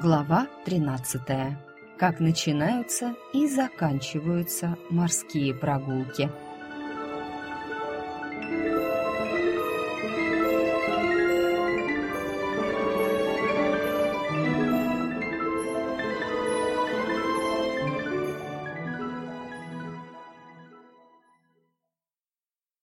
Глава 13. Как начинаются и заканчиваются морские прогулки.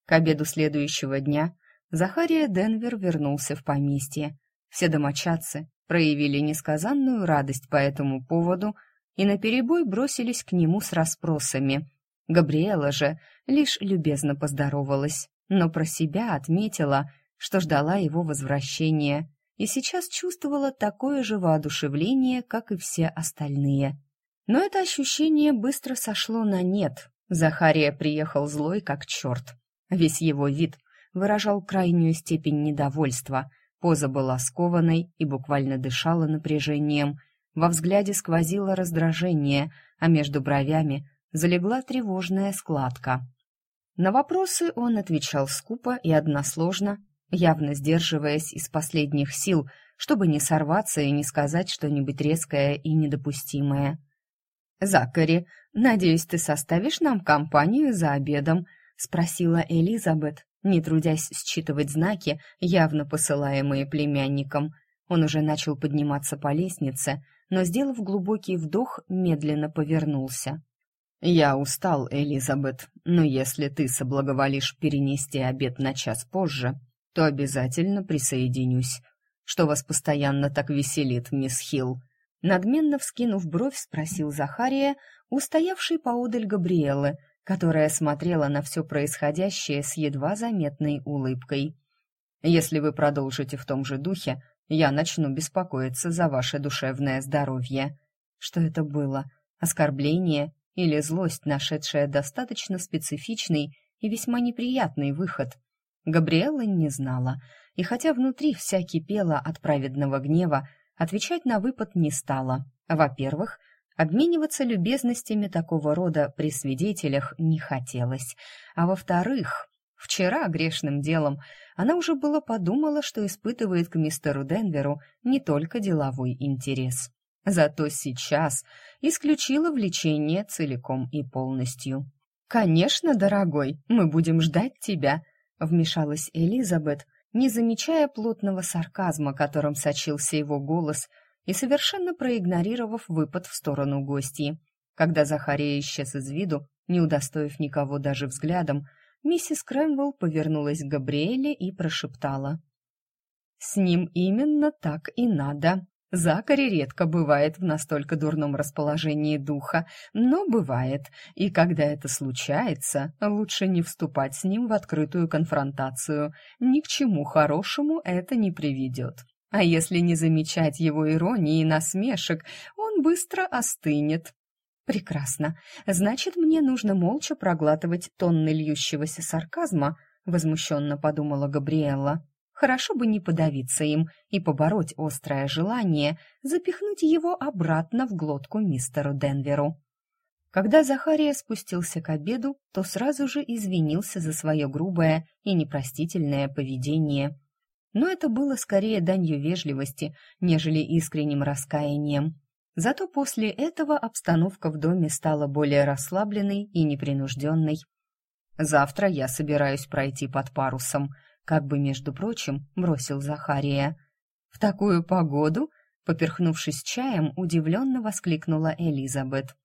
К обеду следующего дня Захария Денвер вернулся в поместье. Все домочадцы проявили несказанную радость по этому поводу и наперебой бросились к нему с расспросами. Габриэла же лишь любезно поздоровалась, но про себя отметила, что ждала его возвращения и сейчас чувствовала такое же воодушевление, как и все остальные. Но это ощущение быстро сошло на нет. Захария приехал злой, как черт. Весь его вид выражал крайнюю степень недовольства — Поза была скованной и буквально дышала напряжением. Во взгляде сквозило раздражение, а между бровями залегла тревожная складка. На вопросы он отвечал скупо и односложно, явно сдерживаясь из последних сил, чтобы не сорваться и не сказать что-нибудь резкое и недопустимое. «Закари, надеюсь, ты составишь нам компанию за обедом?» — спросила Элизабет, не трудясь считывать знаки, явно посылаемые племянником. Он уже начал подниматься по лестнице, но, сделав глубокий вдох, медленно повернулся. «Я устал, Элизабет, но если ты соблаговолишь перенести обед на час позже, то обязательно присоединюсь. Что вас постоянно так веселит, мисс Хилл?» Надменно вскинув бровь, спросил Захария, устоявший поодаль Габриэлы, которая смотрела на все происходящее с едва заметной улыбкой. «Если вы продолжите в том же духе, я начну беспокоиться за ваше душевное здоровье». Что это было? Оскорбление или злость, нашедшая достаточно специфичный и весьма неприятный выход? Габриэла не знала, и хотя внутри вся кипела от праведного гнева, отвечать на выпад не стала. Во-первых, Обмениваться любезностями такого рода при свидетелях не хотелось. А во-вторых, вчера грешным делом она уже было подумала, что испытывает к мистеру Денверу не только деловой интерес. Зато сейчас исключила влечение целиком и полностью. «Конечно, дорогой, мы будем ждать тебя», — вмешалась Элизабет, не замечая плотного сарказма, которым сочился его голос — и совершенно проигнорировав выпад в сторону гостей. Когда Захария исчез из виду, не удостоив никого даже взглядом, миссис Крэмвелл повернулась к Габриэле и прошептала. «С ним именно так и надо. Закари редко бывает в настолько дурном расположении духа, но бывает, и когда это случается, лучше не вступать с ним в открытую конфронтацию. Ни к чему хорошему это не приведет. А если не замечать его иронии и насмешек, он быстро остынет. Прекрасно. Значит, мне нужно молча проглатывать тонны льющегося сарказма, возмущенно подумала Габриэлла. Хорошо бы не подавиться им и побороть острое желание запихнуть его обратно в глотку мистеру Денверу. Когда Захария спустился к обеду, то сразу же извинился за свое грубое и непростительное поведение но это было скорее данью вежливости, нежели искренним раскаянием. Зато после этого обстановка в доме стала более расслабленной и непринужденной. «Завтра я собираюсь пройти под парусом», как бы, между прочим, бросил Захария. «В такую погоду?» — поперхнувшись чаем, удивленно воскликнула Элизабет.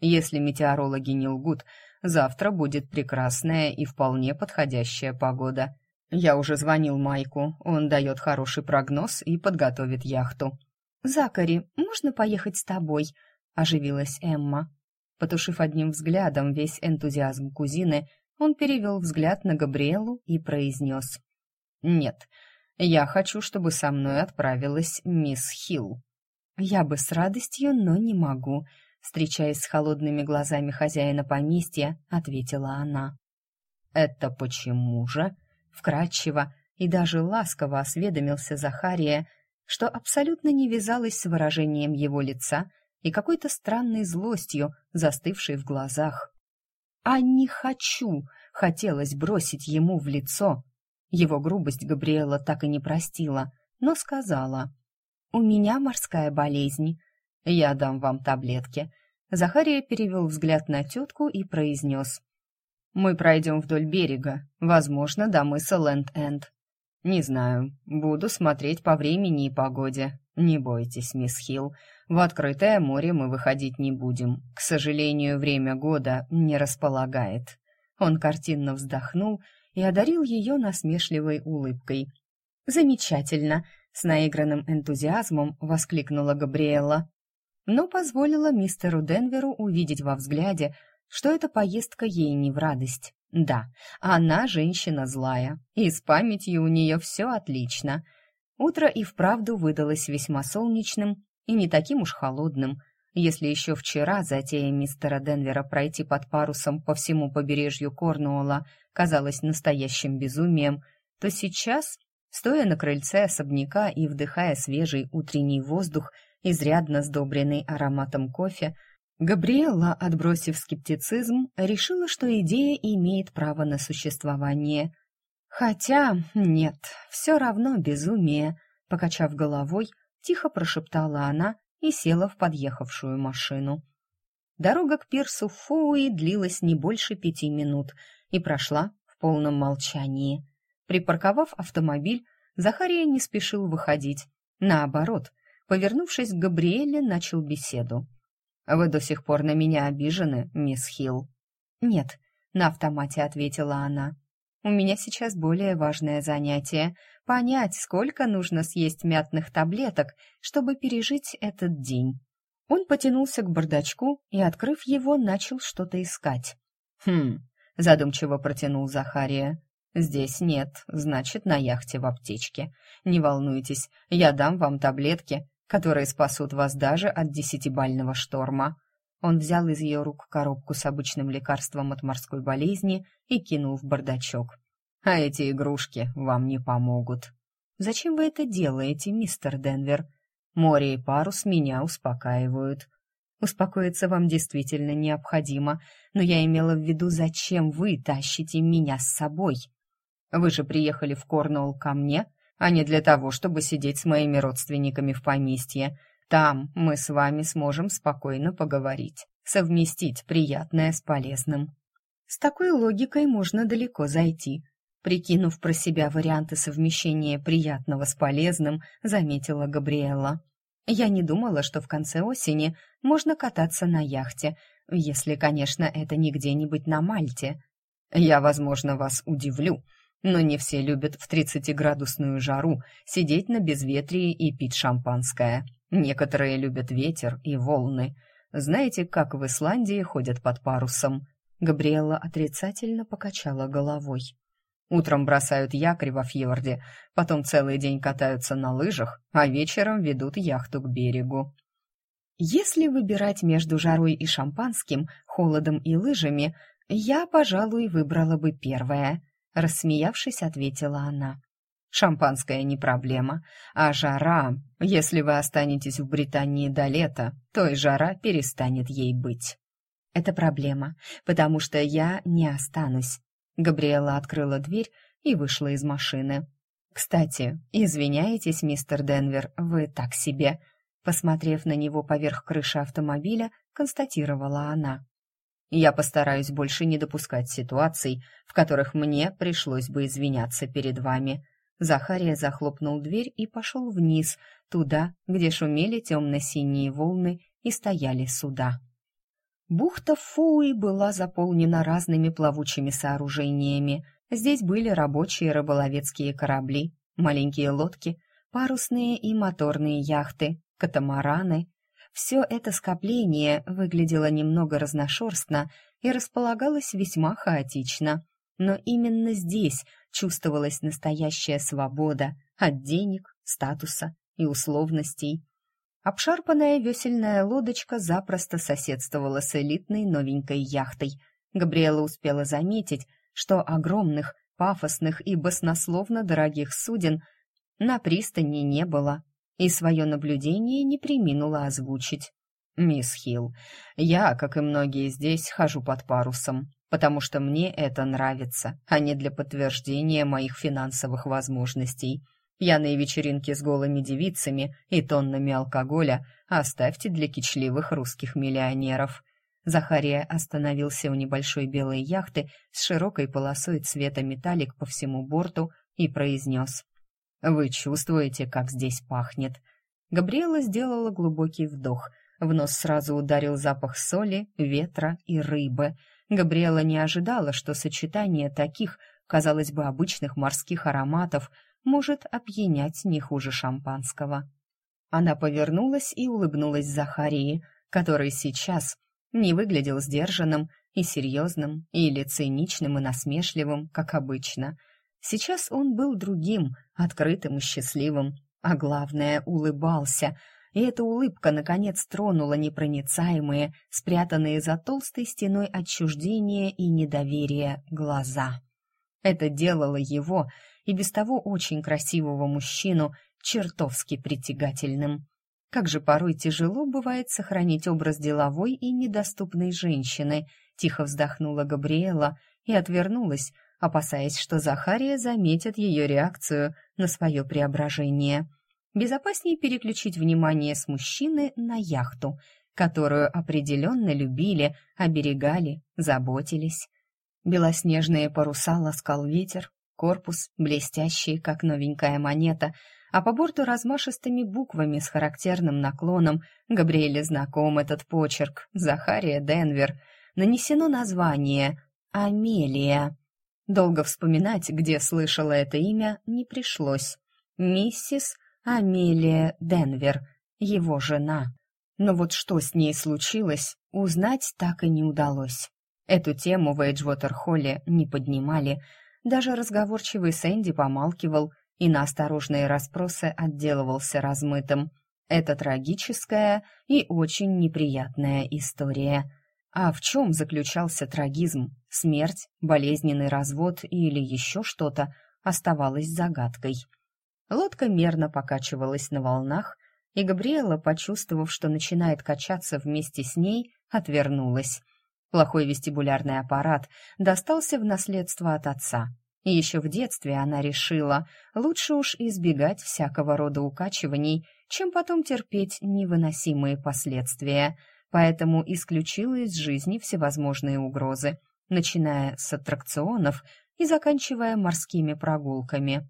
«Если метеорологи не лгут, завтра будет прекрасная и вполне подходящая погода», я уже звонил Майку, он дает хороший прогноз и подготовит яхту. «Закари, можно поехать с тобой?» — оживилась Эмма. Потушив одним взглядом весь энтузиазм кузины, он перевел взгляд на Габриэлу и произнес. «Нет, я хочу, чтобы со мной отправилась мисс Хилл». «Я бы с радостью, но не могу», — встречаясь с холодными глазами хозяина поместья, ответила она. «Это почему же?» Вкрадчиво и даже ласково осведомился Захария, что абсолютно не вязалось с выражением его лица и какой-то странной злостью, застывшей в глазах. «А не хочу!» — хотелось бросить ему в лицо. Его грубость Габриэла так и не простила, но сказала. у меня морская болезнь. Я дам вам таблетки. Захария перевел взгляд на тетку и произнес. Мы пройдем вдоль берега, возможно, до мыса Лэнд-Энд. Не знаю, буду смотреть по времени и погоде. Не бойтесь, мисс Хилл, в открытое море мы выходить не будем. К сожалению, время года не располагает. Он картинно вздохнул и одарил ее насмешливой улыбкой. «Замечательно!» — с наигранным энтузиазмом воскликнула Габриэла. Но позволила мистеру Денверу увидеть во взгляде, что эта поездка ей не в радость. Да, она женщина злая, и с памятью у нее все отлично. Утро и вправду выдалось весьма солнечным и не таким уж холодным. Если еще вчера затея мистера Денвера пройти под парусом по всему побережью Корнуолла казалась настоящим безумием, то сейчас, стоя на крыльце особняка и вдыхая свежий утренний воздух, изрядно сдобренный ароматом кофе, Габриэла, отбросив скептицизм, решила, что идея имеет право на существование. Хотя нет, все равно безумие, покачав головой, тихо прошептала она и села в подъехавшую машину. Дорога к пирсу Фоуи длилась не больше пяти минут и прошла в полном молчании. Припарковав автомобиль, Захария не спешил выходить. Наоборот, повернувшись к Габриэле, начал беседу. «Вы до сих пор на меня обижены, мисс Хилл?» «Нет», — на автомате ответила она. «У меня сейчас более важное занятие — понять, сколько нужно съесть мятных таблеток, чтобы пережить этот день». Он потянулся к бардачку и, открыв его, начал что-то искать. «Хм», — задумчиво протянул Захария. «Здесь нет, значит, на яхте в аптечке. Не волнуйтесь, я дам вам таблетки, которые спасут вас даже от десятибального шторма». Он взял из ее рук коробку с обычным лекарством от морской болезни и кинул в бардачок. «А эти игрушки вам не помогут». «Зачем вы это делаете, мистер Денвер?» «Море и парус меня успокаивают». «Успокоиться вам действительно необходимо, но я имела в виду, зачем вы тащите меня с собой?» «Вы же приехали в Корнуолл ко мне, а не для того, чтобы сидеть с моими родственниками в поместье. Там мы с вами сможем спокойно поговорить, совместить приятное с полезным. С такой логикой можно далеко зайти. Прикинув про себя варианты совмещения приятного с полезным, заметила Габриэла. Я не думала, что в конце осени можно кататься на яхте, если, конечно, это не где-нибудь на Мальте. Я, возможно, вас удивлю, но не все любят в 30-градусную жару сидеть на безветрии и пить шампанское. Некоторые любят ветер и волны. Знаете, как в Исландии ходят под парусом? Габриэлла отрицательно покачала головой. Утром бросают якорь во фьорде, потом целый день катаются на лыжах, а вечером ведут яхту к берегу. Если выбирать между жарой и шампанским, холодом и лыжами, я, пожалуй, выбрала бы первое — Рассмеявшись, ответила она. «Шампанское не проблема, а жара... Если вы останетесь в Британии до лета, то и жара перестанет ей быть». «Это проблема, потому что я не останусь». Габриэла открыла дверь и вышла из машины. «Кстати, извиняетесь, мистер Денвер, вы так себе...» Посмотрев на него поверх крыши автомобиля, констатировала она. Я постараюсь больше не допускать ситуаций, в которых мне пришлось бы извиняться перед вами». Захария захлопнул дверь и пошел вниз, туда, где шумели темно-синие волны и стояли суда. Бухта Фуи была заполнена разными плавучими сооружениями. Здесь были рабочие рыболовецкие корабли, маленькие лодки, парусные и моторные яхты, катамараны, все это скопление выглядело немного разношерстно и располагалось весьма хаотично. Но именно здесь чувствовалась настоящая свобода от денег, статуса и условностей. Обшарпанная весельная лодочка запросто соседствовала с элитной новенькой яхтой. Габриэла успела заметить, что огромных, пафосных и баснословно дорогих суден на пристани не было и свое наблюдение не приминула озвучить. «Мисс Хилл, я, как и многие здесь, хожу под парусом, потому что мне это нравится, а не для подтверждения моих финансовых возможностей. Пьяные вечеринки с голыми девицами и тоннами алкоголя оставьте для кичливых русских миллионеров. Захария остановился у небольшой белой яхты с широкой полосой цвета металлик по всему борту и произнес. «Вы чувствуете, как здесь пахнет?» Габриэла сделала глубокий вдох. В нос сразу ударил запах соли, ветра и рыбы. Габриэла не ожидала, что сочетание таких, казалось бы, обычных морских ароматов может опьянять не хуже шампанского. Она повернулась и улыбнулась Захарии, который сейчас не выглядел сдержанным и серьезным, или циничным и насмешливым, как обычно. Сейчас он был другим, открытым и счастливым, а главное, улыбался, и эта улыбка, наконец, тронула непроницаемые, спрятанные за толстой стеной отчуждения и недоверия глаза. Это делало его и без того очень красивого мужчину чертовски притягательным. Как же порой тяжело бывает сохранить образ деловой и недоступной женщины, тихо вздохнула Габриэла и отвернулась, опасаясь, что Захария заметит ее реакцию на свое преображение. Безопаснее переключить внимание с мужчины на яхту, которую определенно любили, оберегали, заботились. Белоснежные паруса ласкал ветер, корпус, блестящий, как новенькая монета, а по борту размашистыми буквами с характерным наклоном Габриэле знаком этот почерк Захария Денвер. Нанесено название «Амелия». Долго вспоминать, где слышала это имя, не пришлось. Миссис Амелия Денвер, его жена. Но вот что с ней случилось, узнать так и не удалось. Эту тему в Эйджвотер-холле не поднимали, даже разговорчивый Сэнди помалкивал и на осторожные расспросы отделывался размытым. Это трагическая и очень неприятная история. А в чем заключался трагизм? Смерть, болезненный развод или еще что-то оставалось загадкой. Лодка мерно покачивалась на волнах, и Габриэла, почувствовав, что начинает качаться вместе с ней, отвернулась. Плохой вестибулярный аппарат достался в наследство от отца. И еще в детстве она решила, лучше уж избегать всякого рода укачиваний, чем потом терпеть невыносимые последствия, поэтому исключила из жизни всевозможные угрозы, начиная с аттракционов и заканчивая морскими прогулками.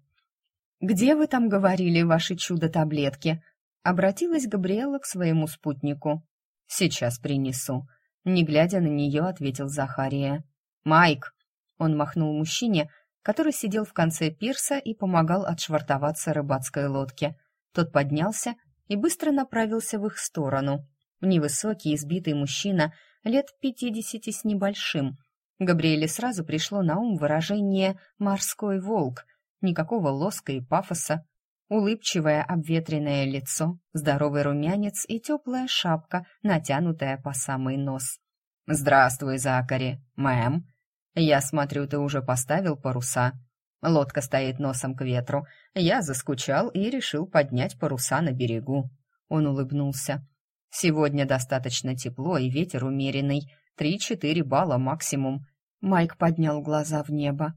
«Где вы там говорили ваши чудо-таблетки?» Обратилась Габриэла к своему спутнику. «Сейчас принесу», не глядя на нее, ответил Захария. «Майк!» Он махнул мужчине, который сидел в конце пирса и помогал отшвартоваться рыбацкой лодке. Тот поднялся и быстро направился в их сторону. Невысокий, избитый мужчина, лет пятидесяти с небольшим. Габриэле сразу пришло на ум выражение «морской волк». Никакого лоска и пафоса, Улыбчивое обветренное лицо, здоровый румянец и теплая шапка, натянутая по самый нос. «Здравствуй, Закари, мэм. Я смотрю, ты уже поставил паруса. Лодка стоит носом к ветру. Я заскучал и решил поднять паруса на берегу». Он улыбнулся. «Сегодня достаточно тепло и ветер умеренный. Три-четыре балла максимум». Майк поднял глаза в небо.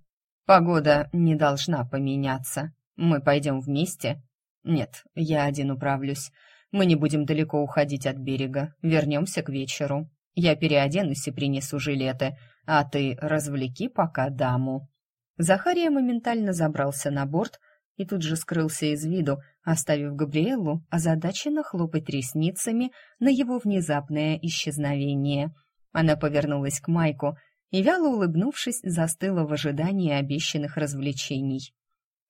«Погода не должна поменяться». Мы пойдем вместе? Нет, я один управлюсь. Мы не будем далеко уходить от берега. Вернемся к вечеру. Я переоденусь и принесу жилеты, а ты развлеки пока даму». Захария моментально забрался на борт и тут же скрылся из виду, оставив Габриэлу озадаченно хлопать ресницами на его внезапное исчезновение. Она повернулась к Майку и, вяло улыбнувшись, застыла в ожидании обещанных развлечений.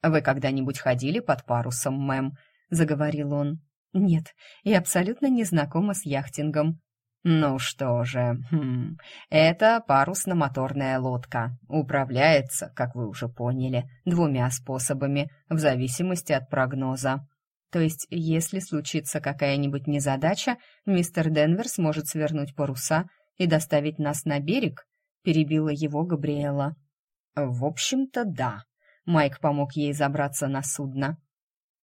«Вы когда-нибудь ходили под парусом, мэм?» — заговорил он. «Нет, и абсолютно не знакома с яхтингом». «Ну что же, хм, это парусно-моторная лодка. Управляется, как вы уже поняли, двумя способами, в зависимости от прогноза. То есть, если случится какая-нибудь незадача, мистер Денвер сможет свернуть паруса и доставить нас на берег?» — перебила его Габриэла. «В общем-то, да», Майк помог ей забраться на судно.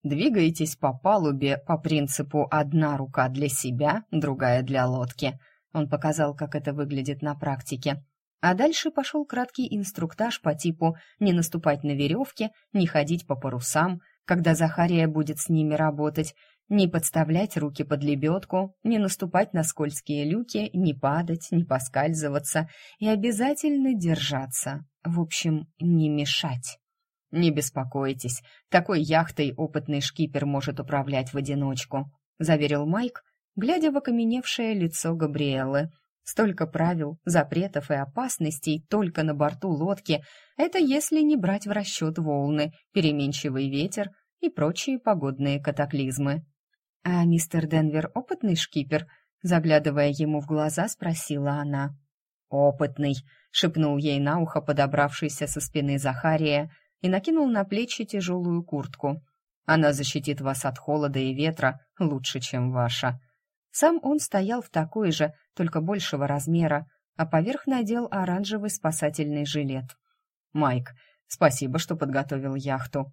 «Двигайтесь по палубе по принципу «одна рука для себя, другая для лодки». Он показал, как это выглядит на практике. А дальше пошел краткий инструктаж по типу «не наступать на веревке», «не ходить по парусам», когда Захария будет с ними работать, не подставлять руки под лебедку, не наступать на скользкие люки, не падать, не поскальзываться и обязательно держаться. В общем, не мешать. «Не беспокойтесь, такой яхтой опытный шкипер может управлять в одиночку», заверил Майк, глядя в окаменевшее лицо Габриэлы. Столько правил, запретов и опасностей только на борту лодки — это если не брать в расчет волны, переменчивый ветер и прочие погодные катаклизмы. «А мистер Денвер опытный шкипер?» Заглядывая ему в глаза, спросила она. «Опытный», — шепнул ей на ухо подобравшийся со спины Захария и накинул на плечи тяжелую куртку. «Она защитит вас от холода и ветра лучше, чем ваша». Сам он стоял в такой же, только большего размера, а поверх надел оранжевый спасательный жилет. «Майк, спасибо, что подготовил яхту».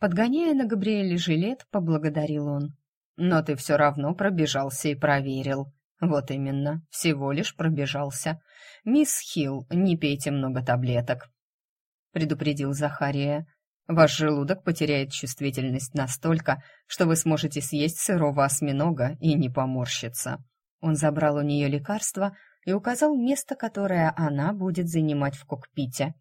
Подгоняя на Габриэле жилет, поблагодарил он. «Но ты все равно пробежался и проверил». «Вот именно, всего лишь пробежался. Мисс Хилл, не пейте много таблеток», — предупредил Захария. «Ваш желудок потеряет чувствительность настолько, что вы сможете съесть сырого осьминога и не поморщиться». Он забрал у нее лекарство и указал место, которое она будет занимать в кокпите.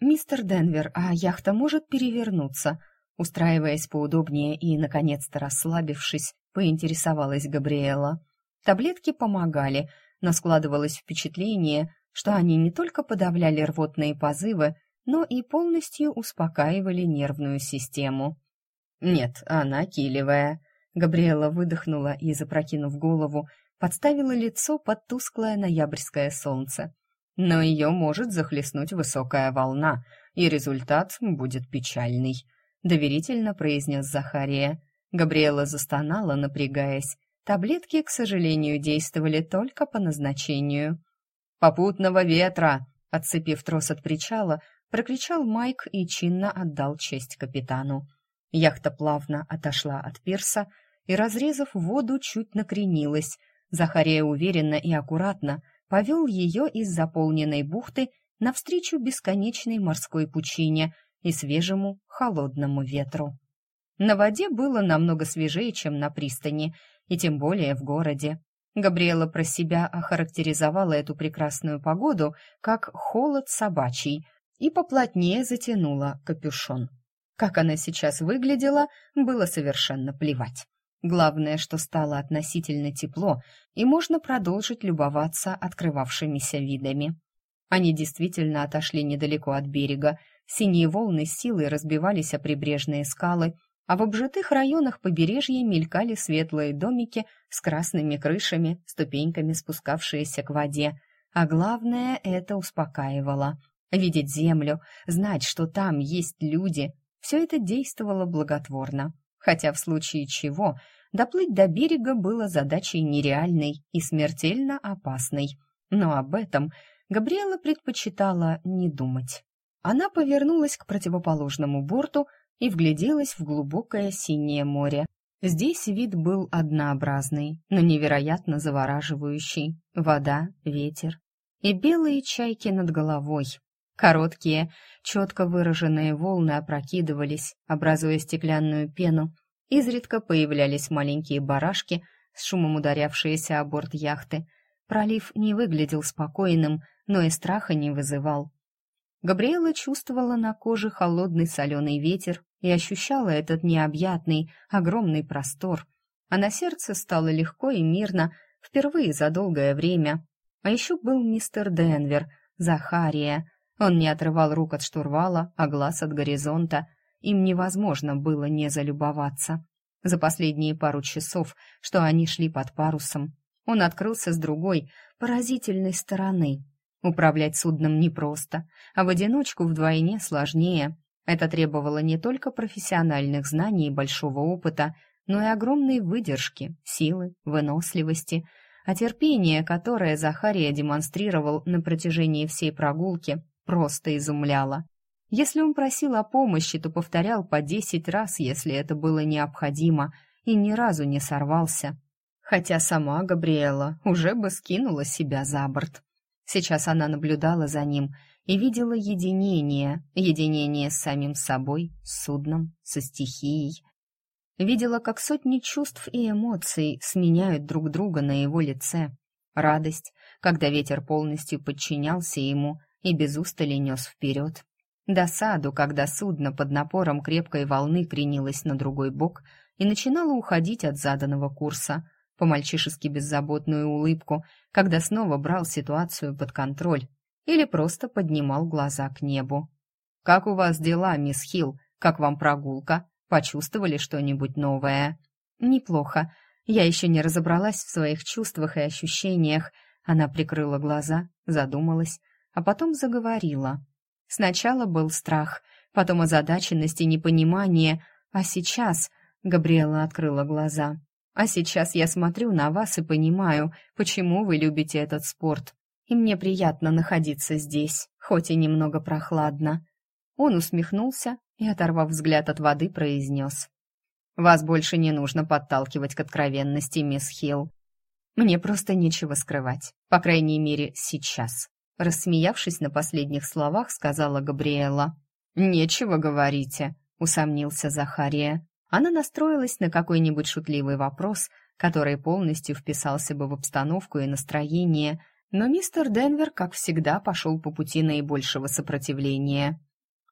«Мистер Денвер, а яхта может перевернуться?» Устраиваясь поудобнее и, наконец-то расслабившись, поинтересовалась Габриэла. Таблетки помогали, но складывалось впечатление, что они не только подавляли рвотные позывы, но и полностью успокаивали нервную систему. «Нет, она килевая», — Габриэла выдохнула и, запрокинув голову, подставила лицо под тусклое ноябрьское солнце. Но ее может захлестнуть высокая волна, и результат будет печальный, доверительно произнес Захария. Габриэла застонала, напрягаясь. Таблетки, к сожалению, действовали только по назначению. «Попутного ветра!» Отцепив трос от причала, прокричал Майк и чинно отдал честь капитану. Яхта плавно отошла от пирса и, разрезав воду, чуть накренилась, Захария уверенно и аккуратно повел ее из заполненной бухты навстречу бесконечной морской пучине и свежему холодному ветру. На воде было намного свежее, чем на пристани, и тем более в городе. Габриэла про себя охарактеризовала эту прекрасную погоду как холод собачий и поплотнее затянула капюшон. Как она сейчас выглядела, было совершенно плевать. Главное, что стало относительно тепло, и можно продолжить любоваться открывавшимися видами. Они действительно отошли недалеко от берега. Синие волны силой разбивались о прибрежные скалы, а в обжитых районах побережья мелькали светлые домики с красными крышами, ступеньками спускавшиеся к воде. А главное, это успокаивало. Видеть землю, знать, что там есть люди, все это действовало благотворно хотя в случае чего доплыть до берега было задачей нереальной и смертельно опасной. Но об этом Габриэла предпочитала не думать. Она повернулась к противоположному борту и вгляделась в глубокое синее море. Здесь вид был однообразный, но невероятно завораживающий. Вода, ветер и белые чайки над головой. Короткие, четко выраженные волны опрокидывались, образуя стеклянную пену. Изредка появлялись маленькие барашки, с шумом ударявшиеся о борт яхты. Пролив не выглядел спокойным, но и страха не вызывал. Габриэла чувствовала на коже холодный соленый ветер и ощущала этот необъятный, огромный простор. А на сердце стало легко и мирно, впервые за долгое время. А еще был мистер Денвер, Захария, он не отрывал рук от штурвала, а глаз от горизонта. Им невозможно было не залюбоваться. За последние пару часов, что они шли под парусом, он открылся с другой, поразительной стороны. Управлять судном непросто, а в одиночку вдвойне сложнее. Это требовало не только профессиональных знаний и большого опыта, но и огромной выдержки, силы, выносливости, а терпение, которое Захария демонстрировал на протяжении всей прогулки, просто изумляло. Если он просил о помощи, то повторял по десять раз, если это было необходимо, и ни разу не сорвался. Хотя сама Габриэла уже бы скинула себя за борт. Сейчас она наблюдала за ним и видела единение, единение с самим собой, с судном, со стихией. Видела, как сотни чувств и эмоций сменяют друг друга на его лице. Радость, когда ветер полностью подчинялся ему и без устали нес вперед. Досаду, когда судно под напором крепкой волны кренилось на другой бок и начинало уходить от заданного курса, по-мальчишески беззаботную улыбку, когда снова брал ситуацию под контроль или просто поднимал глаза к небу. «Как у вас дела, мисс Хилл? Как вам прогулка? Почувствовали что-нибудь новое?» «Неплохо. Я еще не разобралась в своих чувствах и ощущениях». Она прикрыла глаза, задумалась, а потом заговорила. Сначала был страх, потом озадаченность и непонимание, а сейчас... Габриэла открыла глаза. А сейчас я смотрю на вас и понимаю, почему вы любите этот спорт и мне приятно находиться здесь, хоть и немного прохладно». Он усмехнулся и, оторвав взгляд от воды, произнес. «Вас больше не нужно подталкивать к откровенности, мисс Хилл. Мне просто нечего скрывать, по крайней мере, сейчас». Рассмеявшись на последних словах, сказала Габриэла. «Нечего, говорите», — усомнился Захария. Она настроилась на какой-нибудь шутливый вопрос, который полностью вписался бы в обстановку и настроение, но мистер Денвер, как всегда, пошел по пути наибольшего сопротивления.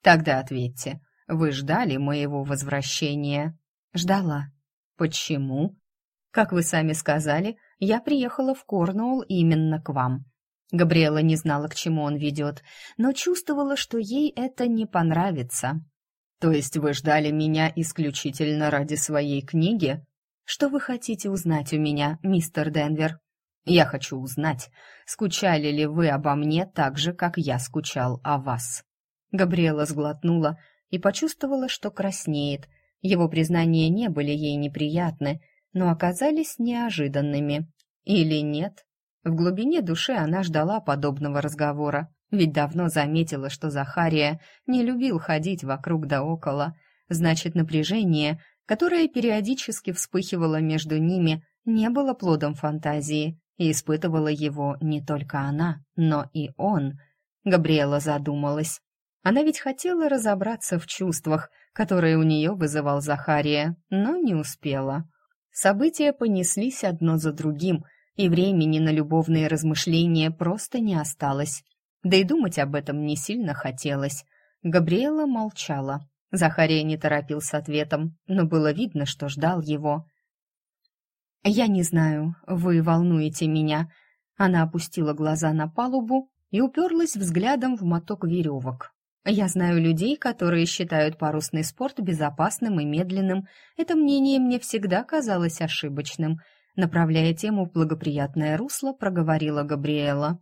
«Тогда ответьте, вы ждали моего возвращения?» «Ждала». «Почему?» «Как вы сами сказали, я приехала в Корнуолл именно к вам». Габриэла не знала, к чему он ведет, но чувствовала, что ей это не понравится. «То есть вы ждали меня исключительно ради своей книги?» «Что вы хотите узнать у меня, мистер Денвер?» Я хочу узнать, скучали ли вы обо мне так же, как я скучал о вас». Габриэла сглотнула и почувствовала, что краснеет. Его признания не были ей неприятны, но оказались неожиданными. Или нет? В глубине души она ждала подобного разговора, ведь давно заметила, что Захария не любил ходить вокруг да около. Значит, напряжение, которое периодически вспыхивало между ними, не было плодом фантазии, и испытывала его не только она, но и он. Габриэла задумалась. Она ведь хотела разобраться в чувствах, которые у нее вызывал Захария, но не успела. События понеслись одно за другим, и времени на любовные размышления просто не осталось. Да и думать об этом не сильно хотелось. Габриэла молчала. Захария не торопил с ответом, но было видно, что ждал его. «Я не знаю, вы волнуете меня». Она опустила глаза на палубу и уперлась взглядом в моток веревок. «Я знаю людей, которые считают парусный спорт безопасным и медленным. Это мнение мне всегда казалось ошибочным». Направляя тему в благоприятное русло, проговорила Габриэла.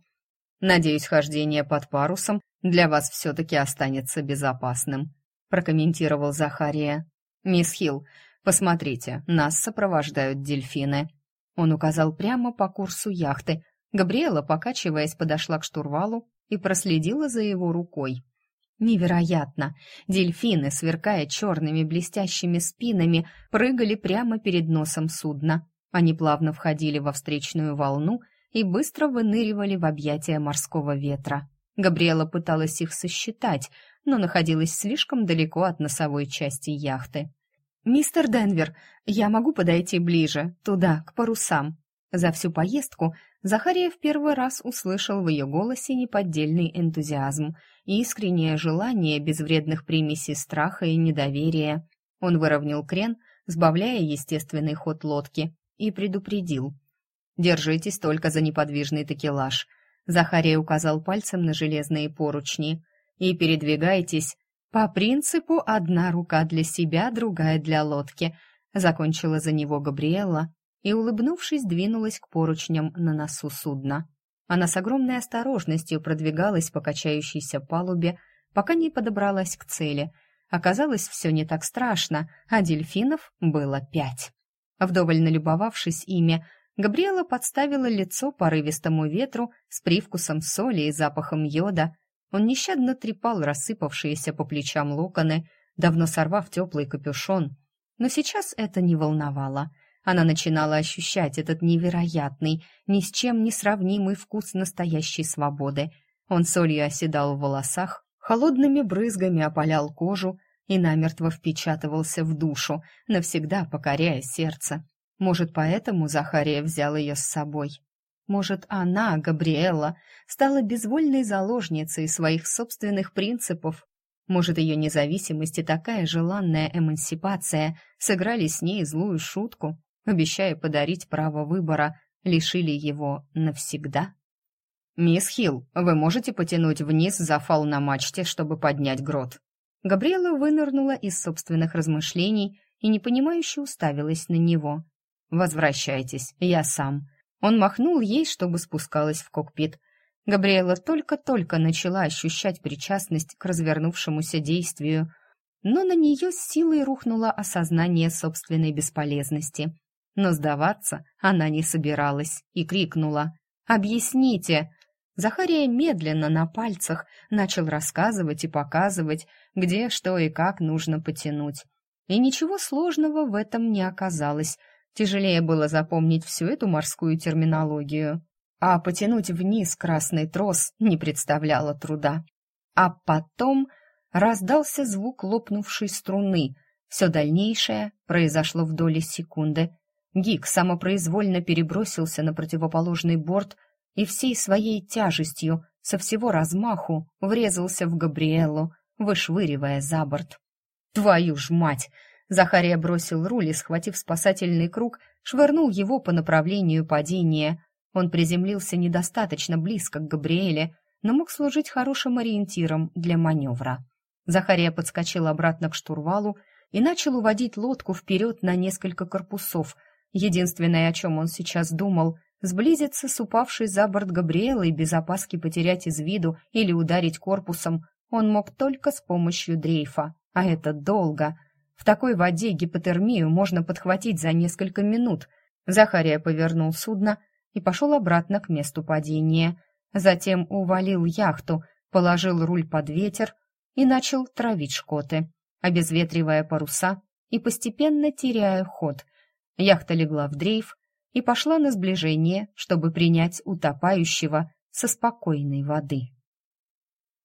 «Надеюсь, хождение под парусом для вас все-таки останется безопасным», прокомментировал Захария. «Мисс Хилл, «Посмотрите, нас сопровождают дельфины». Он указал прямо по курсу яхты. Габриэла, покачиваясь, подошла к штурвалу и проследила за его рукой. Невероятно! Дельфины, сверкая черными блестящими спинами, прыгали прямо перед носом судна. Они плавно входили во встречную волну и быстро выныривали в объятия морского ветра. Габриэла пыталась их сосчитать, но находилась слишком далеко от носовой части яхты. «Мистер Денвер, я могу подойти ближе, туда, к парусам?» За всю поездку Захария в первый раз услышал в ее голосе неподдельный энтузиазм и искреннее желание без вредных примесей страха и недоверия. Он выровнял крен, сбавляя естественный ход лодки, и предупредил. «Держитесь только за неподвижный такелаж», Захария указал пальцем на железные поручни. «И передвигайтесь по принципу «одна рука для себя, другая для лодки», закончила за него Габриэла и, улыбнувшись, двинулась к поручням на носу судна. Она с огромной осторожностью продвигалась по качающейся палубе, пока не подобралась к цели. Оказалось, все не так страшно, а дельфинов было пять. Вдоволь налюбовавшись ими, Габриэла подставила лицо порывистому ветру с привкусом соли и запахом йода, он нещадно трепал рассыпавшиеся по плечам локоны, давно сорвав теплый капюшон. Но сейчас это не волновало. Она начинала ощущать этот невероятный, ни с чем не сравнимый вкус настоящей свободы. Он солью оседал в волосах, холодными брызгами опалял кожу и намертво впечатывался в душу, навсегда покоряя сердце. Может, поэтому Захария взял ее с собой. Может, она, Габриэла, стала безвольной заложницей своих собственных принципов. Может, ее независимость и такая желанная эмансипация сыграли с ней злую шутку, обещая подарить право выбора, лишили его навсегда. «Мисс Хилл, вы можете потянуть вниз зафал на мачте, чтобы поднять грот?» Габриэла вынырнула из собственных размышлений и непонимающе уставилась на него. «Возвращайтесь, я сам». Он махнул ей, чтобы спускалась в кокпит. Габриэла только-только начала ощущать причастность к развернувшемуся действию, но на нее с силой рухнуло осознание собственной бесполезности. Но сдаваться она не собиралась и крикнула «Объясните!». Захария медленно на пальцах начал рассказывать и показывать, где, что и как нужно потянуть. И ничего сложного в этом не оказалось. Тяжелее было запомнить всю эту морскую терминологию. А потянуть вниз красный трос не представляло труда. А потом раздался звук лопнувшей струны. Все дальнейшее произошло в доли секунды. Гик самопроизвольно перебросился на противоположный борт и всей своей тяжестью со всего размаху врезался в Габриэлу, вышвыривая за борт. «Твою ж мать!» Захария бросил руль и, схватив спасательный круг, швырнул его по направлению падения. Он приземлился недостаточно близко к Габриэле, но мог служить хорошим ориентиром для маневра. Захария подскочил обратно к штурвалу и начал уводить лодку вперед на несколько корпусов. Единственное, о чем он сейчас думал, сблизиться с упавшей за борт Габриэлой без опаски потерять из виду или ударить корпусом он мог только с помощью дрейфа, а это долго. В такой воде гипотермию можно подхватить за несколько минут. Захария повернул судно и пошел обратно к месту падения. Затем увалил яхту, положил руль под ветер и начал травить шкоты, обезветривая паруса и постепенно теряя ход. Яхта легла в дрейф и пошла на сближение, чтобы принять утопающего со спокойной воды.